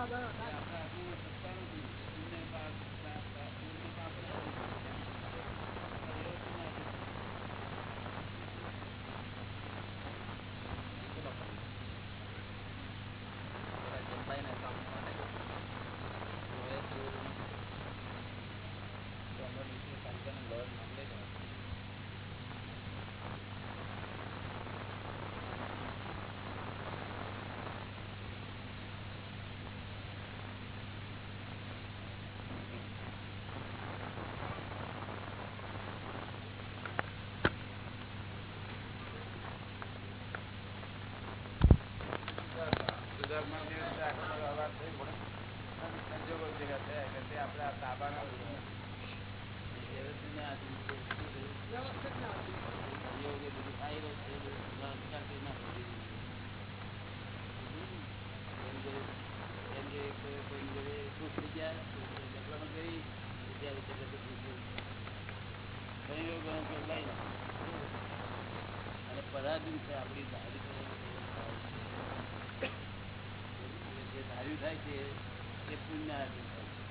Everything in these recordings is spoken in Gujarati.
હા બરાબર આપણે આપણું સત્તા નથી પુણ્ય પાપ પાપ પાપ પુણ્ય પાપ નથી. જનતાના કામ માટે હવે તો તો અમારે નીચે કાલિકાના લોન માંગે છે સુધાર્થમાં બી રીતે આખો અવાજ થઈ પડે. અને સંજોગો જેવા થયા કે તે આપણે આ તાબાના વ્યવસ્થિતને આ વ્યવસ્થિત ના હતી. સહયોગ એ બધું ખાઈ રહ્યું છે, એ બધું સંસ્કાર કરી નાખવું જોઈએ. એમ જે- એમ જે કોઈ- કોઈની જોડે ખુશ થઈ ગયા, કોઈને ગભરામણ કરી, બીજા વિશે બધું પૂછ્યું. સંયોગોનો ઉપયોગ લઈ નાખો. અને છે આપણી ધારી ધાર્યું થાય છે એ પુણ્ય આધીન થાય છે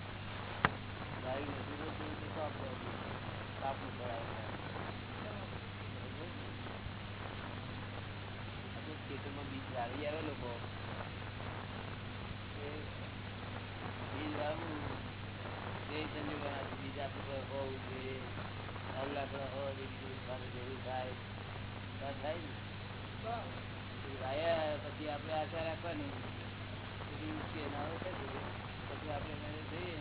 ધાર્યું નથી થતું તે પાપ. પાપનું ફળ. ખેતરમાં બીજ વાવી આવે લોકો એ બીજ વાવવું તે સંજોગોના. બીજ આપણી હોવું જોઈએ લાખ હોય બીજું જરૂર થાય પછી આપણે આશા રાખવાની પછી પછી આપણે જઈએ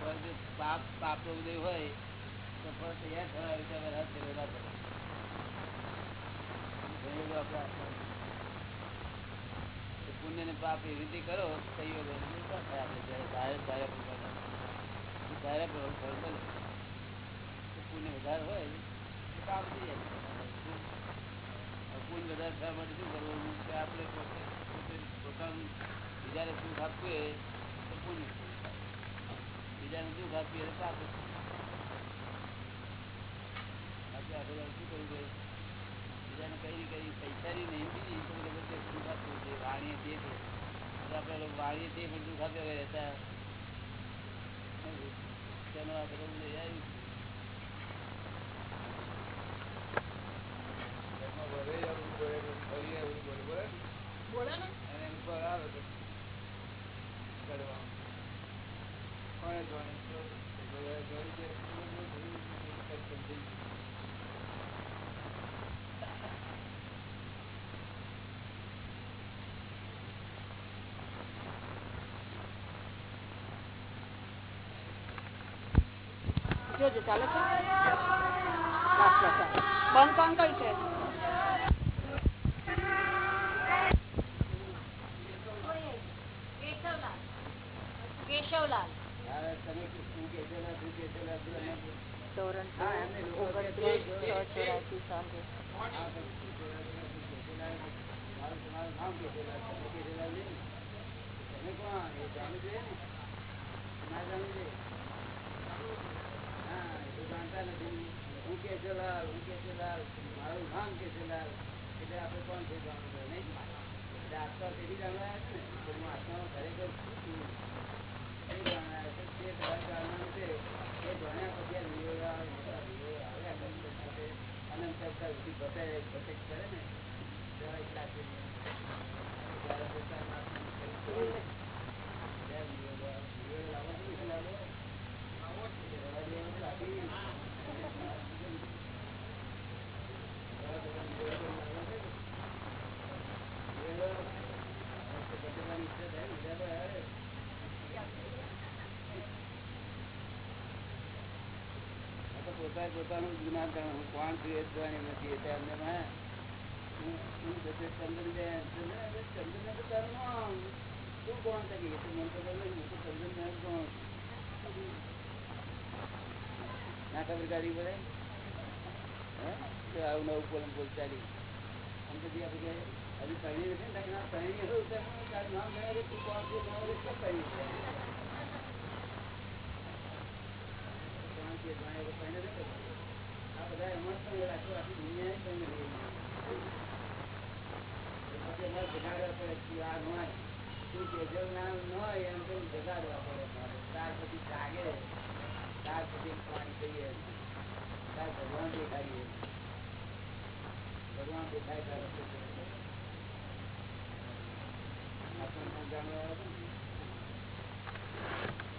ફળ પાપ પાપનો ઉદય હોય તો ફળ તૈયાર થવા રીતે પડે આપણે. પુણ્ય ને પાપ એવી રીતે કરો સંયોગો આપણે જ્યારે ધારે પ્રમાણે. ધારે ફળ પુણ્ય વધારે હોય તો થઈ જાય પુણ્ય વધારે થવા માટે શું કરવાનું કે આપણે સુખ શું કરવું જોઈએ બીજાને કઈ કઈ પૈસાની નહીં બીજી તો તે દુઃખ આપવું છે વાણીએ તે છે આપણે વાણીએ તે પણ આપ્યા રહેતા. તેનો બધો ઉદય આવ્યું છે. એમાં વધે એવું બોલે, ફરી એવું બોલે, બોલે ને? બોલે ને અને એનું ફળ આવે તો કરવાનું. કોણે જાણે તો બધા જોઈ છે, બધું બધું બધું સમજી ગયું. જોજો ચાલે છે. બંધ કોણ કર્યું છે કેશવલાલ હા, તમે શું કહેશેલા, શું કહેશેલા, શું એમ? ધોરણ હા, એમને લોકો ઓગણત્રીસ કહે, છ ચોરાસી સાંજે હા, તમે શું કહેશેલા, શું કહેશેલા, મારું તમારું નામ કહેશેલા, તમે કહેશેલા નહીં ને? તમે કોણ? એ જાણવું જોઈએ ને? ના જાણવું જોઈએ? હા, એ તો જાણતા મારું નામ કેશુલાલ. એટલે આપણે કોણ છે જાણવું નહીં? એટલે આત્મા તેથી જાણવા છે ને હું આત્મામાં ખરેખર શું છું? એ છે. તે કદાચ જાણવાનું છે. એ જાણ્યા પછી આ વિવેક આવે ને તો આ વિવેક આવ્યા કરે તો પોતે અનંત અવતાર સુધી ભટે- ભટક કરે ને ત્યારે જ લાગે ને. અને જ્યારે પોતાના આત્માનું શરીર છોડે ને, ત્યારે વિવેક આવે. વિવેક લાવવો જોઈએ કે લાવવો? રવા દેવાનો તો આપી. રવા દેવાનો વિવેક લાવવો છે ને? વિવેક ભટકવાની ઈચ્છા થાય ને, ત્યારે આવે. આ તો પોતાએ પોતાનું જ્ઞાન જાણે હું કોણ છું એ જોવાની નથી. એટલે એમને હું ચંદનબેન ચંદનબેન ચંદનબેન તો તારું નામ. તું કોણ છે? કે એ તો મને ખબર હું તો ચંદનબેન કોણ છું. ના ખબર હે? આવું નવું પોલમ બોલ ચાલી. ને ના કોણ ના? કોણ છે. પછી પાણી કહીએ ત્યાર ભગવાન દેખાડીએ ભગવાન દેખાય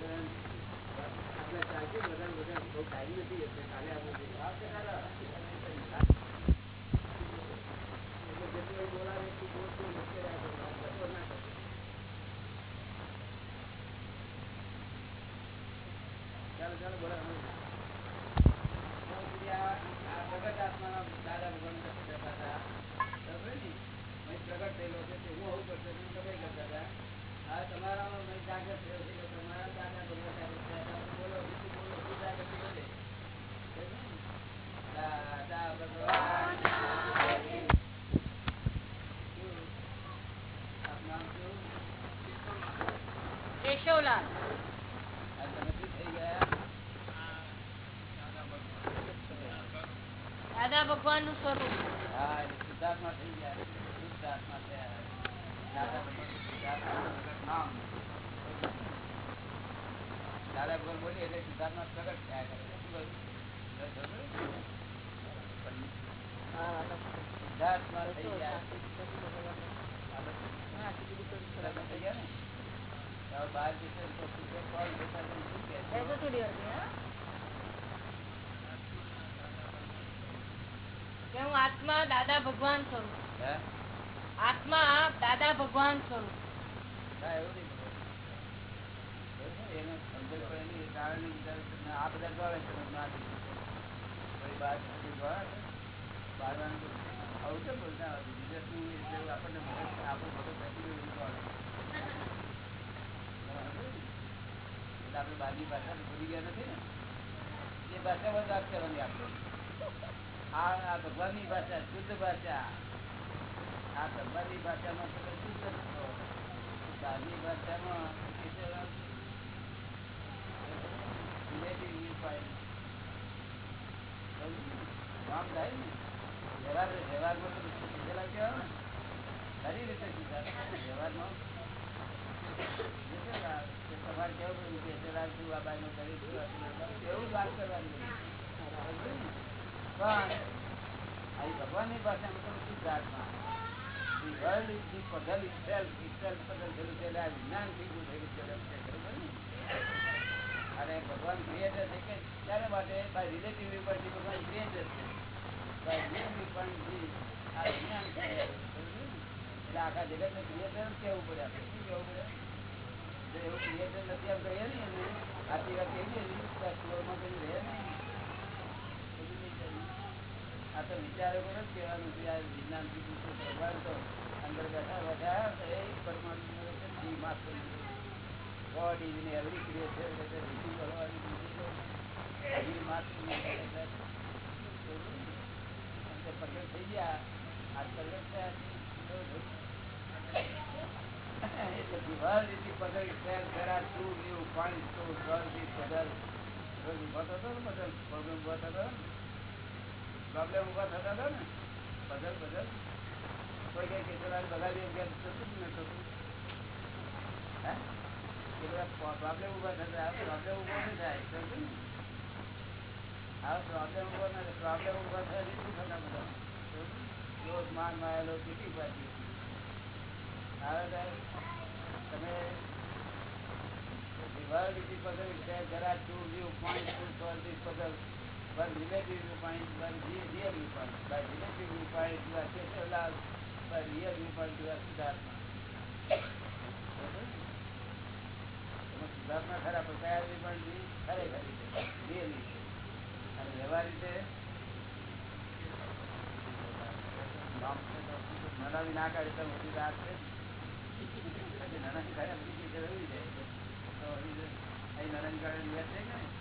જાણવા. આપણે ચાલશે બધા બધા બહુ ટાઈમ નથી એટલે કાલે આપણે આવશે કાલે એટલે જેટલું એ બોલાવે એટલું બોલતું નથી રાખો. વાતો ના કરતો. ચાલો ચાલો બોલાવો. ત્યાં સુધી આ આ પ્રગટ આત્માના દાદા ભગવાન પાસે જતા હતા. ખબર પ્રગટ થયેલો છે હું આવું કરતો હતો, તમે આ તમારામાં મેં જાગૃત થયો છે તમારા દાદા ભગવાન જાગૃત થયા હતા. તમે બોલો જેટલું બોલો એટલું જાગૃતિ વધે. ખબર ને? દાદા ભગવાન શું? આપનું નામ શું? કેશવલાલ. દાદા ભગવાનનું સ્વરૂપ હા એટલે શુદ્ધાત્મા થઈ ગયા શુદ્ધાત્મા થયા દાદા ભગવાન શુદ્ધાત્માનું નામ દાદા ભગવાન બોલીએ એટલે શુદ્ધાત્મા પ્રગટ થયા કરે શું કહ્યું? તો ખબર? શુદ્ધાત્મા થઈ ગયા શુદ્ધાત્મા થઈ ગયા ને હવે બહાર જશે તો શુદ્ધ કોણ જતા તો શું કહે છે? કે હું આત્મા દાદા ભગવાન સ્વરૂપ હે? આત્મા દાદા ભગવાન સ્વરૂપ ના, એવું નહીં બોલો. એવું છે, એને સમજણ પડે નહીં, એ કારણની વિચારે છે. ને આ બધા દોડે છે, મને ના દીધું છે. કોઈ બહાર સુધી દોડે છે, બહારવાળાને બોલે. આવું કેમ બોલતા હોય? બીજા શું એટલે આપણને મગજ- આપણું મગજ બેસી ગયું એવું દોડે. બરાબર ને? એટલે આપણે બહારની ભાષા ભૂલી ગયા નથી ને? એ ભાષામાં બધા વાત કરવાની આપણે. આ ભગવાનની ભાષા, શુદ્ધ ભાષા આ ભગવાનની ભાષામાં તમે શુદ્ધ છો ગાંધી ભાષામાં? કામ થાય ને વ્યવહાર વ્યવહારમાં રીતે વ્યવહારમાં. તમારે કેવું પડ્યું કે આ પેલું કર્યું. એવું વાત કરવાની ને? પણ અહીં ભગવાનની પાસે ને? અને ભગવાન ક્રિએટર છે કે ત્યારે માટે by relative viewpoint ભગવાન ક્રિએટર છે real viewpoint આ વિજ્ઞાન ને? એટલે આખા જગત ને ક્રિએટર કેવું પડે આપણે શું કેવું પડે એવું ક્રિએટર નથી, આમ કહીએ ને આટલી વાત કઈ રહે. આ તો વિચારો કરો જ કહેવાનું છે આ વિજ્ઞાન ભગવાન તો અંદર બેઠા બેઠા એ પરમાણુ માત્ર is in every creature that is કરવાની બીજી માત્ર પ્રગટ થઈ ગયા. આ પ્રગટ થયા. એટલે દિવાલ જેટલી પગલ શેર કરા તું એવું પાણી તો ઘરથી પગલ ને પગલ પ્રોબ્લેમ ને? પ્રોબ્લેમ ઊભા થતા હતા ને? બદલ બદલ કોઈ કઈ કેટલા બધા પ્રોબ્લેમ ઊભા થતા પ્રોબ્લેમ ઊભો નહીં થાય? આ પ્રોબ્લેમ ઊભો ના થાય પ્રોબ્લેમ ઊભા થયા શું થતા બધા? રોજ માન માયેલો કેટલી પાછી હવે તમે The world is the puzzle itself. There are two viewpoints to solve this puzzle. One relative viewpoint, one re- real viewpoint. By relative viewpoint, you are Keshavalal. By real viewpoint, you are Siddhartha. તમે સુધાર્થમાં ખરા પણ કયા viewpoint થી? ખરેખર રીતે, real રીતે. અને વ્યવહાર રીતે નામ છે તો નાનાની ના કાઢી તો મોટી વાત છે કાઢે જરૂરી તો અહીં કાઢે કે નહીં?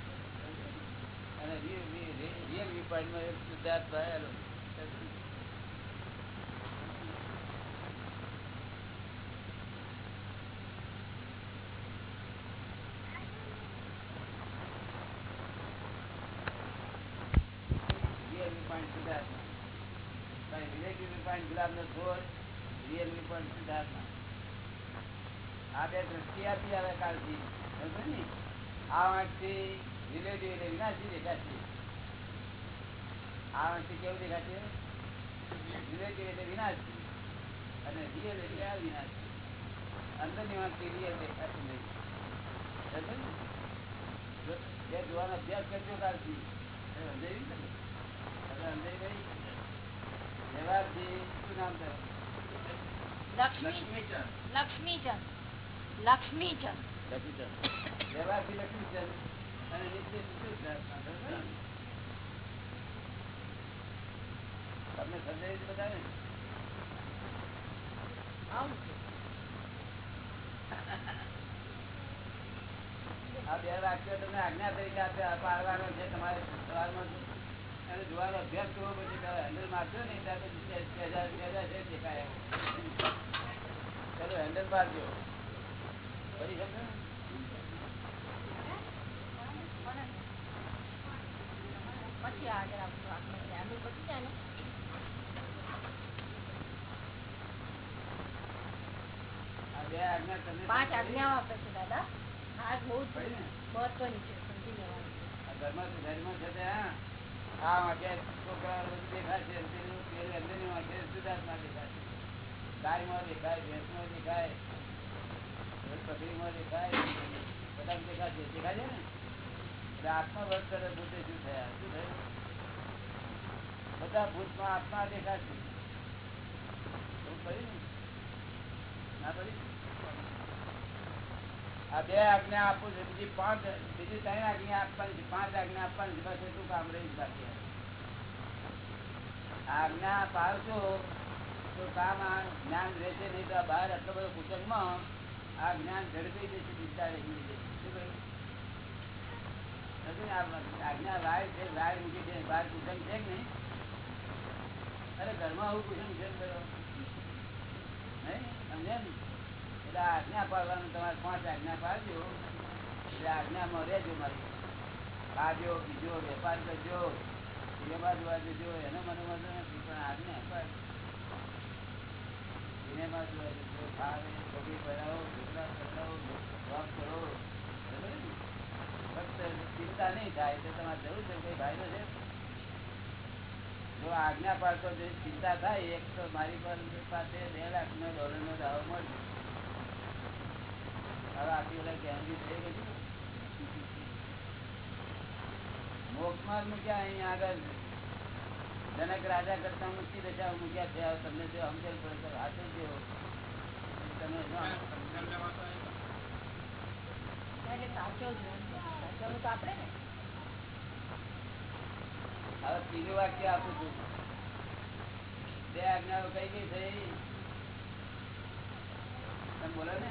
અને real view- real viewpoint માં એક viewpoint સિદ્ધાર્થમાં. આ બે દ્રષ્ટિ આપી આવે ને? આ વાંકથી relative એટલે વિનાશી દેખાશે આ વાંકથી કેવું દેખાશે? relative એટલે વિનાશી અને real એટલે અવિનાશી અંદરની વાંકથી real દેખાશે નહીં. સમજો ને? જો બે જોવાનો અભ્યાસ કરજો કાલથી. એ ને? હવે ભાઈ? વ્યવહારથી શું નામ થયું લક્ષ્મી લક્ષ્મીચંદ. લક્ષ્મીચંદ. લક્ષ્મીચંદ. વ્યવહારથી લક્ષ્મીચંદ. તમને? આવું છે. આ બે વાક્યો તમને આજ્ઞા તરીકે આપ્યા પાડવાનો છે તમારે સવારમાં અને જોવાનો અભ્યાસ કરવો પછી હેન્ડલ મારજો ને સહેજા સહેજ દેખાય હેન્ડલ મારજો પછી ને? પછી આગળ આપણું આપણે ધ્યાન પછી જાય ને? આ બે આજ્ઞા તમને પાંચ આજ્ઞાઓ આપે છે દાદા. આ બહુ જ પડી ને? મહત્વની છે સમજી લેવાની. આ ઘરમાં ઘરમાં છે આ વાંકે છોકરા દેખાય છે પેલું પેલું અંદરની વાંકે શુદ્ધાત્મા દેખાય છે. ગાયમાં દેખાય ભેંસમાં દેખાય પકડીમાં દેખાય બધા દેખાય છે. દેખાય છે ને? એટલે આત્મા વર્ત કરે, ભૂતે શું થયા? બધા ભૂતમાં આત્મા આ બે આજ્ઞા આપું છું, બીજી પાંચ, બીજી ત્રણ આજ્ઞા આપવાની છે. પાંચ આજ્ઞા આપવાની છે. બસ કામ રહી બાકી આજ્ઞા પાડશો તો કામ આ જ્ઞાન રહેશે નહીં તો બહાર આટલો બધો કુટુંબમાં આ જ્ઞાન ઝડપી જશે, ચિંતા રહી જશે શું કહ્યું? સમજ્યું ને? આ આજ્ઞા લાય પાડવાનું, તમારે પાંચ આજ્ઞા પાડજો. એટલે આજ્ઞામાં રહેજો મારી. ખાજો, પીજો, વેપાર કરજો સિનેમા જોવા જજો, એનો મને વાંધો નથી, પણ આજ્ઞા પાડજો સિનેમા જોવા જજો, ખાવે છોકરી ભરાવો જોબ કરો. ચિંતા નહીં થાય તો તમારે જરૂર છે કઈ ફાયદો છે જો આજ્ઞા પાડતો જો ચિંતા થાય એક તો મારી પાસે બે લાખ નો ડોલર નો દાવો મળશે. હવે આખી બધા ગેરંટી થઈ ગઈ મોક્ષમાં મૂક્યા અહીંયા આગળ જનક રાજા કરતા મૂકી દશા મૂક્યા છે. હવે તમને જો સમજણ પડે તો હાથે જેવો. તમે સાચો જ સાચવવું તો આપણે ને. હવે ત્રીજું વાક્ય આપું છું. બે આજ્ઞાઓ કઈ કઈ થઈ? તમે બોલો ને.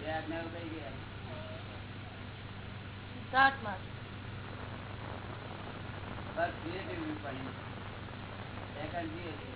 બે આજ્ઞાઓ કઈ ગયા સિદ્ધાર્થમાં બસ ધીરે ધીરે પડી creative ધીરે The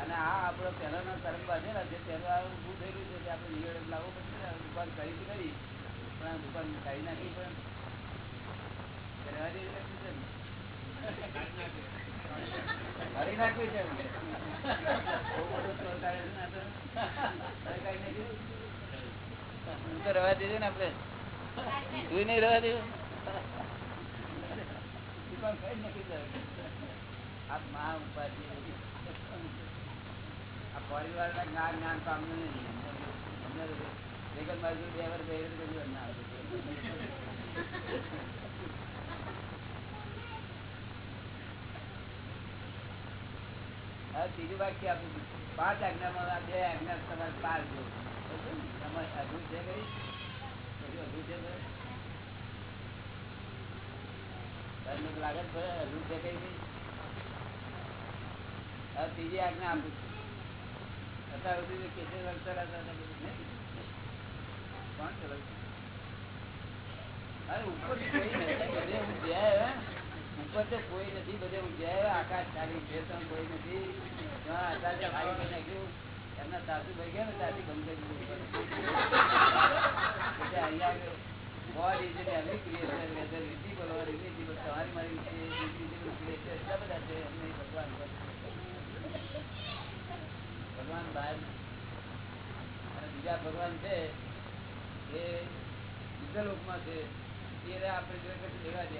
અને આ આપણો પહેલાનો કર્મ બાંધેલા છે પહેલો ઊભું થયેલું છે કે આપણે નિવેડન લાવવું પડશે દુકાન કરી કરી પણ આ દુકાન કાઢી નાખી પણ રહેવા દેવી છે ને. નાખ્યું છે એમને. બહુ મોટો ચોર કાઢે છે ને આ તો. કાઢી નાખ્યું. હું તો રવા દેજો ને આપડે તું નહીં રવા દેવું દુકાન કાઢી નાખી. આ મહા ઉપાધિ બધી. આ પરિવાર જ્ઞાન જ્ઞાન પામવું નહીં વેગન બાજુ બે વાર બે બધું ના આવતું. ત્રીજું વાક્ય આપું પાંચ આજ્ઞામાં બે આજ્ઞા તમારે પાંચ જો લાગે છે અઘરું છે કઈ ત્રીજી આજ્ઞા આપું. ઉપર કોઈ નથી, બધે હું. આકાશ ખાલી છે કોઈ નથી. ત્યાં ખાલી કરી નાખ્યું, એમના સાસુ ભાઈ ગયા ને, ત્યાંથી બંધ. તમારી મારી એટલા બધા છે, એમને ભગવાન. ભગવાન બહાર અને બીજા ભગવાન છે, એ બીજા લોકમાં છે. એ આપણે જોઈ લેવા દે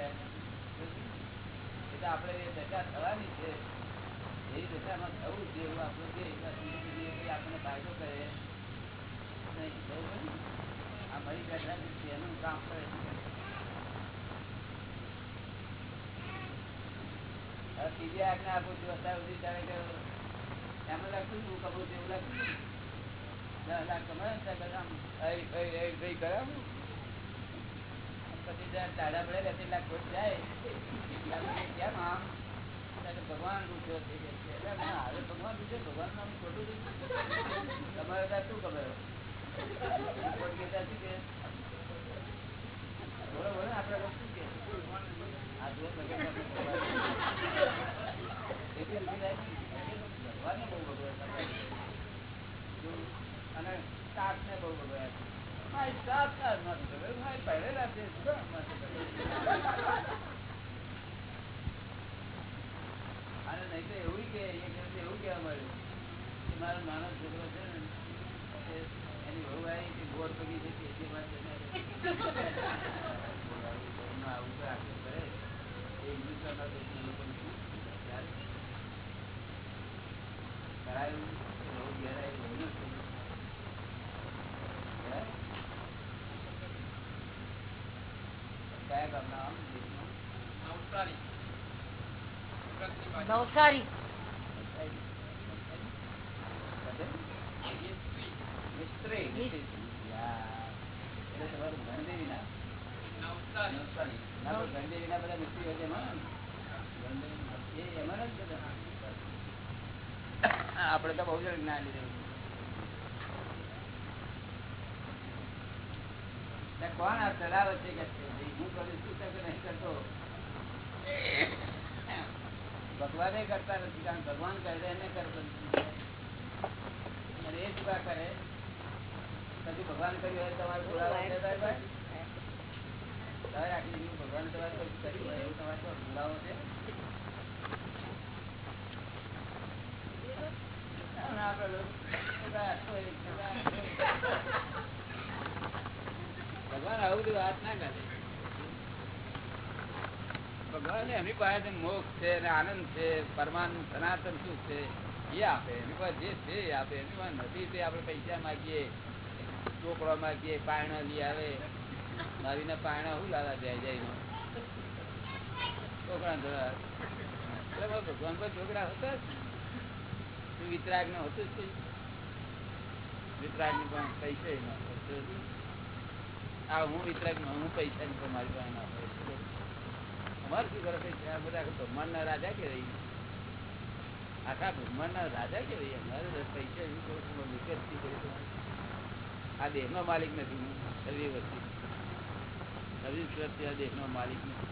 એટલે આપણે દશા થવાની છે. એ દશામાં થવું છે એવું આપણું છે. આપણને ફાયદો કરે. નહીં આ મરી બેઠા છે, એનું કામ કરે છે. ત્રીજી આજ્ઞા આપું છું અત્યાર સુધી કે એમ લાગતું હતું કબૂલ છે, એવું હતું. દસ લાખ. પછી ટાઢા પડે આમ? ભગવાન છે કે છે. એટલે હવે ભગવાન તમારે ત્યાં શું ખબર? ખોટ કહેતા શું કે બોલો આપણે વસ્તુ કે એટલી બધી જાય ભગવાનને બહુ ભગવાન અને બહુ નથી ખબર? અને નહીં તો એવું કે એવું કે મારો નાનો ને એની કે ગોળ પગી છે તે વાત ને. આવું આખું કરે. એ કરાયું બહુ ઘેરાય બહુ નથી હે? કયા ગામના આમ દેશમાં? નવસારી આપડે. તો બહુ જણ જ્ઞાન લીધેલું કોણ આ ચલાવે છે કે હું કરું છું કે નહીં કરતો. ભગવાને કરતા નથી કારણ ભગવાન કરે એને અને એ શું કરે. કદી ભગવાન કર્યું હોય તમારે આખી ભગવાન તમારે કર્યું હોય એવું તમારે બોલાવો છે આપણે લોકો બધા આટલો એક બધા આટલો એક. ભગવાન આવું ભગવાન એમની પાસે મોક્ષ છે આનંદ છે પરમાન સનાતન સુખ છે, એ આપે એની પાસે જે છે આપે એની પાસે નથી તે આપણે પૈસા માગીએ ચોકડો માગીએ, પાયણા લઈ આવે મારીને પાયણા હું લાવવા જાય જાય છોકરા ધોળા. ભગવાન પર છોકરા હતા વિતરાગ નો હતું જ? વિતરાગની પણ પૈસા. આ હું વિતરાગ હું પૈસા ની મારી પાસે ના અમારે શું કરે છે? બધા બ્રહ્માંડ ના રાજા કે રહી આખા બ્રહ્માંડ રાજા કે રહી અમારે પૈસા એવું કરું આ દેહ માલિક નથી. હું વર્ષથી છવ્વીસ વર્ષથી આ માલિક નથી.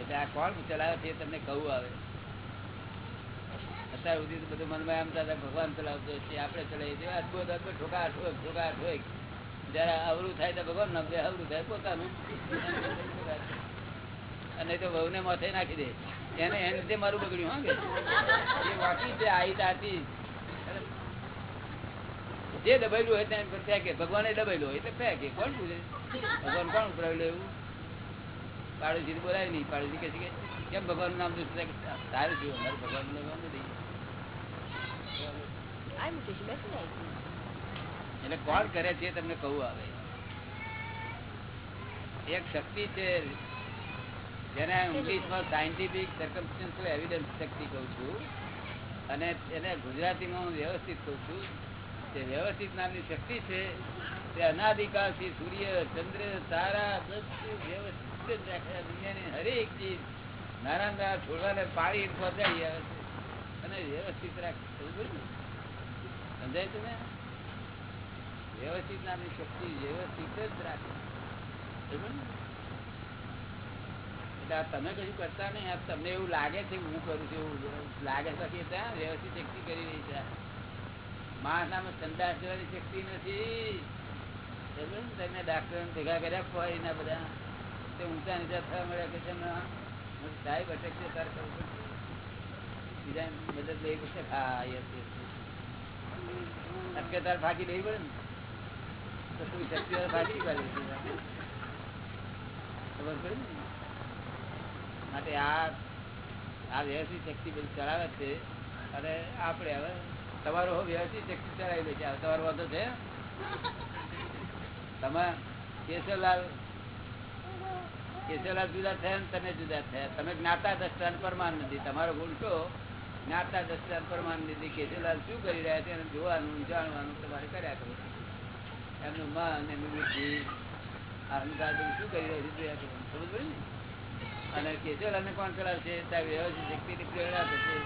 એટલે આ કોણ ચલાવે છે તમને કહું આવે અત્યાર સુધી તો બધું મનમાં એમ દાદા ભગવાન ચલાવતો છે, આપણે ચલાવીએ છીએ. અદભુત અદભુત ઠોકા ઠોક ઠોકા ઠોક જયારે અવરું થાય તો ભગવાન ના બે અવરું થાય પોતાનું. અને તો વહુ ને માથે નાખી દે. એને એને તે મારું બગડ્યું, હા કે? એ વાંકી છે, આઈ તાતી. જે દબાયેલું હોય ત્યાં ફેંકે. ભગવાને દબાયેલું હોય એટલે ફેંકે. કોણ પૂછે? ભગવાન કોણ ઉપરાવેલું એવું? પાડોશી બોલાય નહીં. પાડોશી છે કે, કેમ ભગવાન નામ દુષ્ટ સારું થયું અમારું ભગવાનનું નામ નથી. મૂકીશું બેસી ને એટલે કોણ કરે છે તમને કહું આવે એક શક્તિ છે જેને ઇંગ્લિશમાં સાયન્ટિફિક સર્કમસ્ટન્શિયલ એવિડન્સ શક્તિ કહું છું અને એને ગુજરાતીમાં હું વ્યવસ્થિત કહું છું તે વ્યવસ્થિત નામની શક્તિ છે તે અનાધિકારથી સૂર્ય ચંદ્ર તારા બધું વ્યવસ્થિત દુનિયાની હરેક ચીજ નાના નાના છોડવાને પાણી પહોંચાડી આવે છે. અને વ્યવસ્થિત રાખે સમજ્યું તમે વ્યવસ્થિત નામની શક્તિ વ્યવસ્થિત જ રાખે. એટલે તમે કશું કરતા નહીં, આ તમને એવું લાગે છે હું કરું છું, એવું લાગે છે. ત્યાં વ્યવસ્થિત શક્તિ કરી રહી છે. માણસ નામે સંદાસ જવાની શક્તિ નથી? તમે ડાક્ટર ભેગા કર્યા હોય એના બધા. તે ઊંચા નીચા થવા મળ્યા કે તમે સાહેબ અટકશે તાર કરવું. બીજા મદદ લઈ પછી, હા યસ યસ. તો તું શક્તિ બધી ચલાવે છે. અને આપણે હવે, તમારો વ્યવસ્થિત શક્તિ ચલાવી દે છે. તમારો વાંધો છે? તમે કેશવલાલ કેશવલાલ જુદા થયા તમે જુદા થયા. તમે જ્ઞાતા દ્રષ્ટાન પરમાન નથી તમારો ગુણ છો જ્ઞાતા દસ્તા પરમાન નથી કેશવલાલ શું કરી રહ્યા છે એને જોવાનું, જાણવાનું તમારે કર્યા કરો એમનું મન, એમની બુદ્ધિ અહંકાર શું કરી રહ્યું છે. સમજ પડે ને? અને કેશવલાલને કોણ કરાવશે ત્યાં વ્યવસ્થિત શક્તિની પ્રેરણા થશે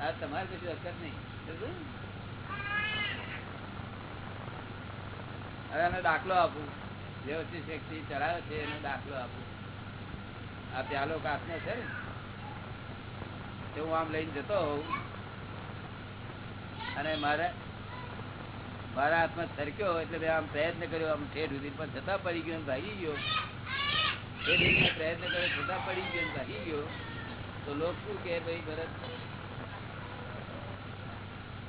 આ તમારે કશું હરકત નહીં. સમજો હવે એનો દાખલો આપું. વ્યવસ્થિત શક્તિ ચલાવે છે, એનો દાખલો આપું. આ પ્યાલો કાચનો છે ને? તે હું આમ લઈને જતો હોઉં. અને મારે મારા હાથમાં સરક્યો એટલે મેં આમ પ્રયત્ન કર્યો, આમ ઠેઠ સુધી, પણ છતાં પડી ગયો ભાગી ગયો. પ્રયત્ન કર્યો છતાં પડી ગયો ભાગી ગયો. તો લોકો શું કે ભાઈ, ભરત?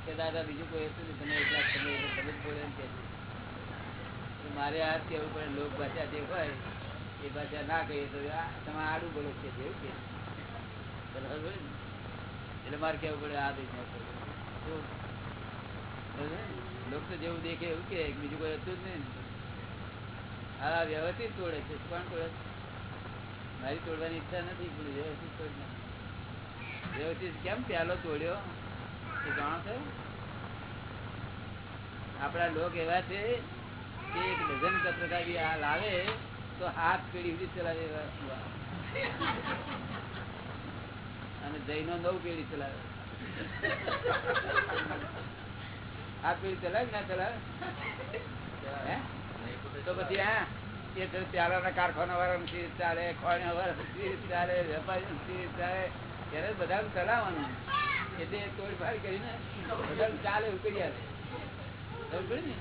કે દાદા, બીજું કોઈ હતું નહીં, તમે એટલા તમે તમે બોલે કે મારે આ કેવું પડે, લોક ભાષા જે હોય, એ ભાષા ના કહીએ તો તમે આડું બોલો છે, એવું કે બરાબર? ને? એટલે મારે કેવું પડે, આ દેશ જેવું દેખે એવું કે, બીજું કોઈ હતું જ નહીં. આ વ્યવસ્થિત તોડે છે. કોણ તોડે? મારી તોડવાની ઈચ્છા નથી, પણ વ્યવસ્થિત તોડ વ્યવસ્થિત કેમ પ્યાલો તોડ્યો? એ જાણો છો? આપણા લોક એવા છે કે એક ડઝન પત્રકાર બી આ લાવે, તો હાથ પેઢી સુધી ચલાવે. અને જૈનો નવ પેઢી ચલાવે. આ પેઢી ચલાવે ના ચલાવે? તો પછી હા એ કારખાના બધાનું ચલાવવાનું. એટલે તોડફાડ કરીને બધાનું ચાલે એવું કરી ને?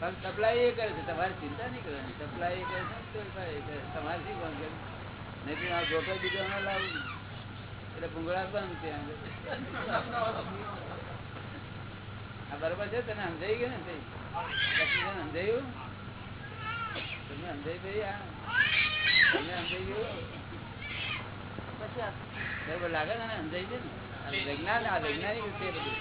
પણ સપ્લાય એ કરે છે. તમારે ચિંતા નહીં કરવાની. સપ્લાય એ કરે છે તોડફાડ એ તમારે આ બરોબર છે? તને સમજાઈ ગયું ને ગયું બરોબર લાગે ને સમજાઈ છે ને? વિજ્ઞાન આ વૈજ્ઞાનિક બધું.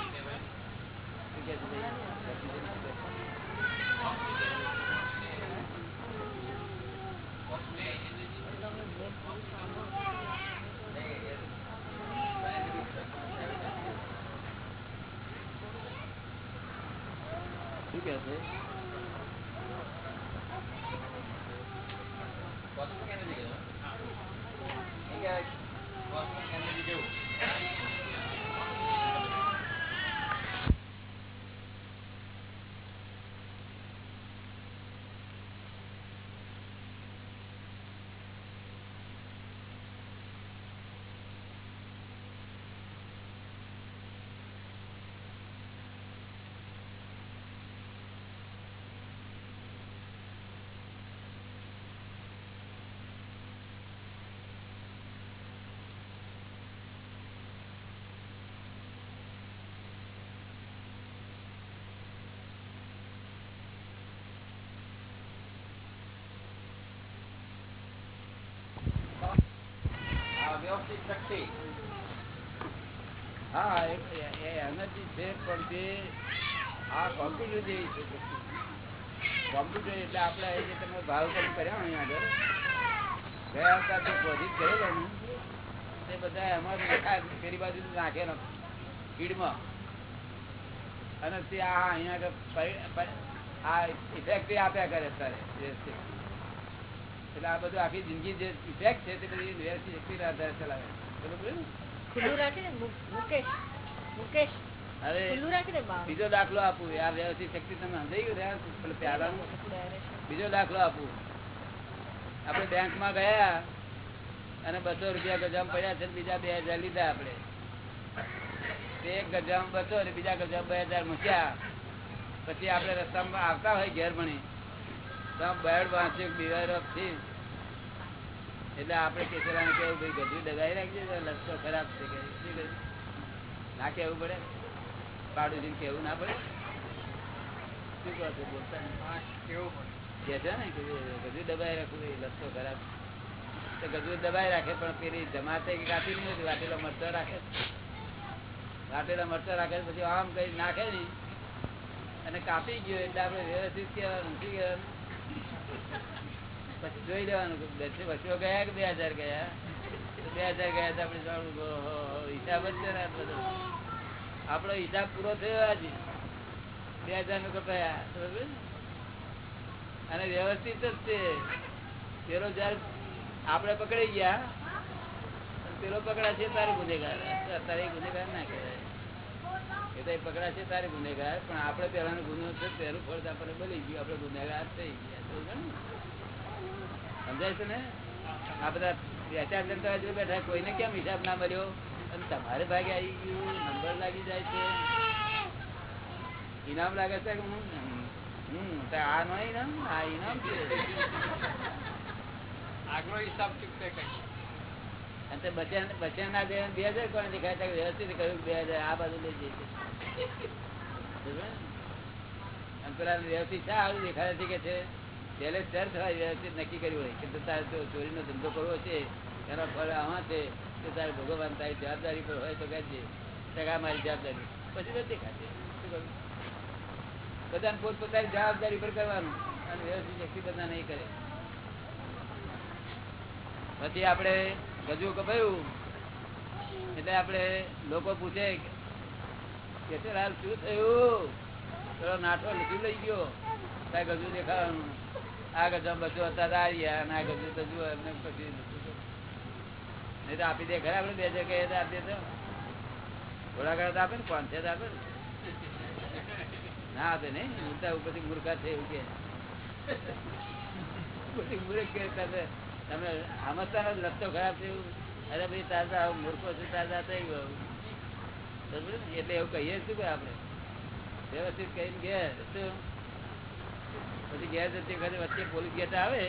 વ્યવસ્થિત શક્તિ. હા, એ- એનર્જી છે, પણ તે આ કોમ્પ્યુટર જેવી છે કોમ્પ્યુટર એટલે આપણે એ જે તમે ભાવ કરી કર્યા ને અહીંયા આગળ, ગયા હતા જે પ્રોજેક્ટ કરેલો તે બધા એમાં પેલી બાજુ નાખેલો ફીડમાં અને તે આ અહીંયા આગળ આ ઇફેક્ટ આપ્યા કરે અત્યારે વ્યવસ્થિત એટલે આ બધું આખી જિંદગી જે ઇફેક્ટ છે તે બધી વ્યવસ્થિત શક્તિના આધારે ચલાવે હવે બીજો દાખલો આપું. આ વ્યવસ્થિત શક્તિ તમે સમજાઈ ગયું? પેલું બીજો દાખલો આપું. આપણે બેંકમાં ગયા અને બસો રૂપિયા ગજામ પડ્યા છે બીજા બે હજાર લીધા આપણે. એક ગજામ બસો બીજા ગજામ બે હજાર મૂક્યા. પછી આપણે રસ્તામાં આવતા હોય ઘેર ભણી. આમ બેડ વાંચ્યું બિવારથી. એટલે આપણે કેસરાને કેવું ભાઈ ગધું દગાઈ રાખજે લક્ષો ખરાબ છે કે શું કહ્યું? ના કેવું પડે? પાડોશી કેવું ના પડે? શું કહો છો બોલતા નહીં? કે છે ને કે ગજુ દબાઈ રાખવું એ ખરાબ. તો દબાઈ રાખે પણ પેલી જમાતે કે કાપી હોતી, વાટેલો મરચો રાખે વાટેલા મરચો રાખે પછી આમ કઈ નાખે નહીં. અને કાપી ગયો એટલે આપણે વ્યવસ્થિત કહેવાનું શું કહેવાનું? પછી જોઈ લેવાનું કે વર્ષો ગયા કે બે હજાર ગયા? બે હજાર ગયા તો આપણે જાણવું હિસાબ જ છે ને આપણો હિસાબ પૂરો થયો આજે. બે હાજરનું કપાયા અને વ્યવસ્થિત જ છે. પેલો જયારે આપણે પકડી ગયા પેલો પેલો પકડાશે તારે ગુનેગાર. અત્યારે ગુનેગાર ના કહેવાય. એ તો પકડાશે તારે ગુનેગાર, પણ આપણે પહેલાનો ગુનો છે પેલું ફળ આપણને બની ગયું. આપણે ગુનેગાર થઈ ગયા? સમજાય છે ને? આ બધા બે ચાર બેઠા કોઈને કેમ હિસાબ ના મળ્યો? અને તમારે ભાગે આવી ગયું નંબર લાગી જાય છે. ઇનામ લાગે છે કે હું? હમ આ નો ઇનામ આ ઇનામ છે. આગલો હિસાબ ચૂકતે કઈ. અને બચ્યા બચ્યા ના દે બે હજાર કોને દેખાય વ્યવસ્થિત કહ્યું બે હજાર આ બાજુ લઈ ને? અને પેલા વ્યવસ્થિત શા આવું દેખાય છે કે છે? પહેલે વ્યવસ્થિત નક્કી કર્યું હોય કે તારે જો ચોરીનો ધંધો કરવો છે, એના ફળ આમાં છે, તો તારે ભગવાન તારી જવાબદારી પર હોય તો કહેજે ટકા મારી જવાબદારી. પછી તો ખાતે બધાને પોતપોતાની જવાબદારી પર કરવાનું અને વ્યવસ્થિત વ્યક્તિ બધા નહીં કરે. પછી આપણે ગજુ કપાયું. એટલે આપણે લોકો પૂછે કે શું થયું? પેલો નાઠો લઈ ગયો. તારે ગજુ દેખાવાનું. આ ગજામ બધું હતા દારિયા અને આ ગજુ તો જુઓ એમને પછી નહીં તો આપી દે ખરા આપણે બે જગ્યાએ આપીએ તો થોડા ઘણા તો. આપે ને પાંચ છે આપે ને? આપે નહીં, ઉલટા ઉપરથી મૂર્ખા છે એવું કે. ઉપરથી મૂર્ખ કે તમે તમે સમજતા નથી રસ્તો ખરાબ છે એવું. અરે ભાઈ, તારા મૂર્ખો છે તાજા થઈ ગયો? એટલે એવું કહીએ શું કે આપણે? વ્યવસ્થિત કહીને ઘેર શું? પછી ઘેર જતી વખતે વચ્ચે પોલીસ ગેટ આવે,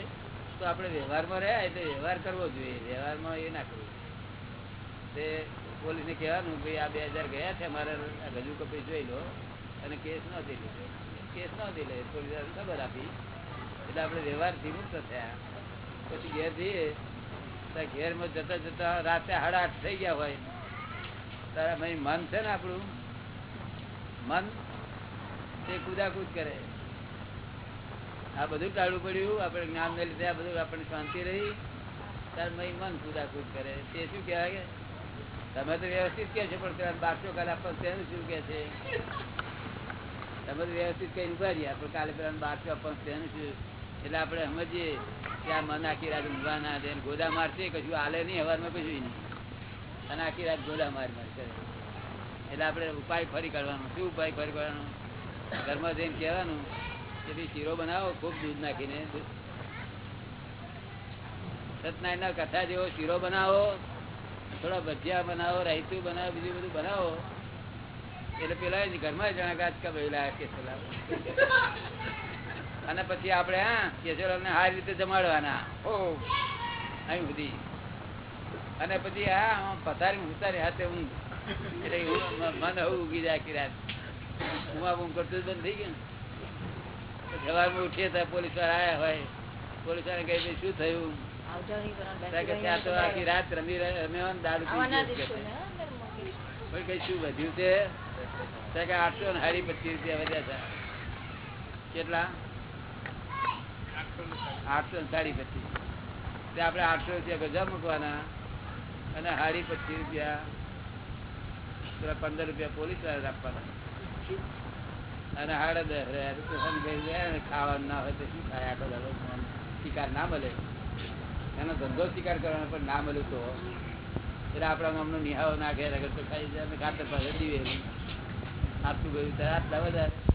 તો આપણે વ્યવહારમાં રહ્યા એટલે વ્યવહાર કરવો જોઈએ. વ્યવહારમાં એ ના કરવું તે પોલીસને કહેવાનું ભાઈ આ બે હજાર ગયા છે અમારે ગજુ કપી જોઈ લો અને કેસ ન દઈ લીધો કેસ ન દઈ લે પોલીસ ખબર આપી. એટલે આપણે વ્યવહારથી મુક્ત થયા. પછી ઘેર જઈએ ત્યાં ઘેરમાં જતા જતા રાતે સાડા થઈ ગયા હોય. તારા ભાઈ મન છે ને આપણું? મન તે કુદાકુદ કરે. આ બધું ટાળવું પડ્યું. આપણે જ્ઞાન ને લીધે આ બધું આપણને શાંતિ રહી. તાર મન કુદાકુદ કરે. તે શું કહેવાય કે? તમે તો વ્યવસ્થિત કે છે, પણ બારસો કાલે આપણને શું કે છે? તમે તો વ્યવસ્થિત કઈ ઊભા રહ્યા, પણ કાલે પેલા બારસો આપણને તેનું શું? એટલે આપણે સમજીએ કે આ મન આખી રાત ઊંઘવા ના દે ગોદા મારશે, કશું હાલે નહીં, હવારમાં કશું નહીં. અને આખી રાત ગોદા માર માર કરે. એટલે આપણે ઉપાય ફરી કાઢવાનો. શું ઉપાય ફરી કાઢવાનો? ઘરમાં જઈને કહેવાનું શીરો બનાવો, ખૂબ દૂધ નાખીને. સત્યનારાયણ કથા જેવો શીરો બનાવો, થોડા ભજીયા બનાવો, રાયતું બનાવો, બીજું બધું બનાવો. એટલે પેલા ઘરમાં જણા ગાજ કબેલા કે અને પછી આપણે, હા કેશોરામને સારી રીતે જમાડવાના. ઓ અહીં સુધી અને પછી, હા પથારી ઉતારી હાથે હું એટલે હું- મન ઉગી જાય કે રાત. હું આ ઊંઘ કરતું બંધ થઈ ગયું ને. સવારમાં ઉઠીએ તો પોલીસવાળા આવ્યા હોય. પોલીસવાળા કહે શું થયું. ત્યાં તો આખી રાત રમી રમ્યા દારૂ. કોઈ શું વધ્યું છે કે આઠસો ને હારી પચીસ રૂપિયા વધ્યા છે કેટલા? આઠસો ને સાડી પચીસ. તે આપણે આઠસો રૂપિયા ગજા મૂકવાના અને હારી પચીસ રૂપિયા પંદર રૂપિયા પોલીસવાળા આપવાના. અને હાડે દસ રહ્યા ખાવાનું ના હોય તો શું થાય? આટલો શિકાર ના મળે. એનો ધંધો શિકાર કરવાનો પણ ના મળ્યું તો. એટલે આપણા મામનો નિહાળો નાખે અગર તો ખાઈ જાય ખાતર પાસે દીવે. આપતું ગયું ત્યારે આટલા બધા